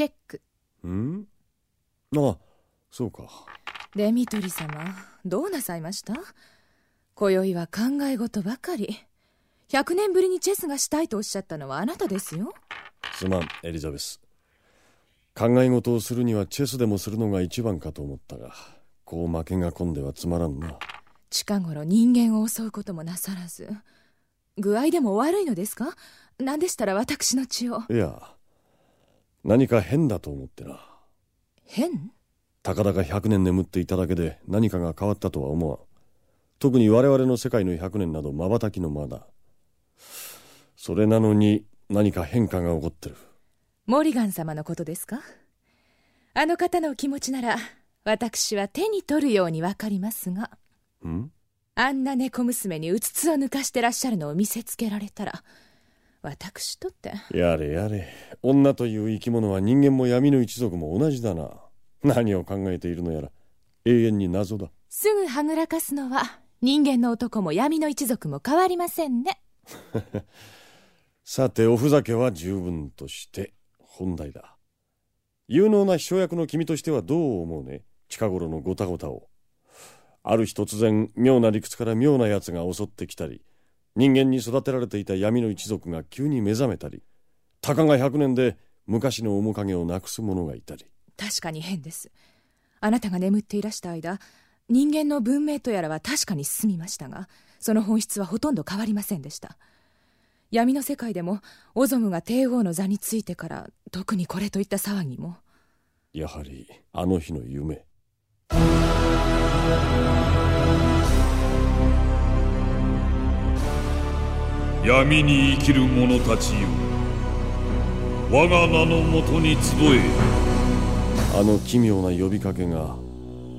チェック。ん？あそうか。デミトリ様どうなさいました？今宵は考え事ばかり。100年ぶりにチェスがしたいとおっしゃったのはあなたですよ。すまんエリザベス。考え事をするにはチェスでもするのが一番かと思ったがこう負けが込んではつまらんな。近頃人間を襲うこともなさらず。具合でも悪いのですか？何でしたら私の血を？いや何か変だと思ってな。変？たかだか100年眠っていただけで何かが変わったとは思わん。特に我々の世界の100年など瞬きの間だ。それなのに何か変化が起こってる。モリガン様のことですか？あの方のお気持ちなら私は手に取るようにわかりますが。ん？あんな猫娘にうつつを抜かしてらっしゃるのを見せつけられたら私とって？やれやれ。女という生き物は人間も闇の一族も同じだな。何を考えているのやら永遠に謎だ。すぐはぐらかすのは人間の男も闇の一族も変わりませんね。さておふざけは十分として本題だ。有能な秘書役の君としてはどう思うね？近頃のごたごたを。ある日突然妙な理屈から妙な奴が襲ってきたり人間に育てられていた闇の一族が急に目覚めたりたかが100年で昔の面影をなくす者がいたり。確かに変です。あなたが眠っていらした間人間の文明とやらは確かに進みましたがその本質はほとんど変わりませんでした。闇の世界でもオゾムが帝王の座についてから特にこれといった騒ぎも。やはりあの日の夢闇に生きる者たちよ。我が名のもとに集え。あの奇妙な呼びかけが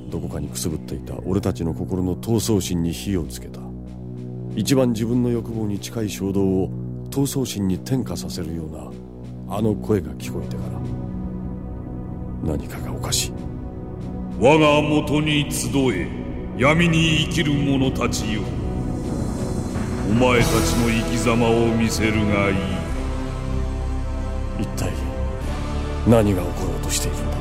どこかにくすぶっていた俺たちの心の闘争心に火をつけた。一番自分の欲望に近い衝動を闘争心に転化させるようなあの声が聞こえてから。何かがおかしい。我がもとに集え。闇に生きる者たちよお前たちの生き様を見せるがいい。一体何が起ころうとしているんだ？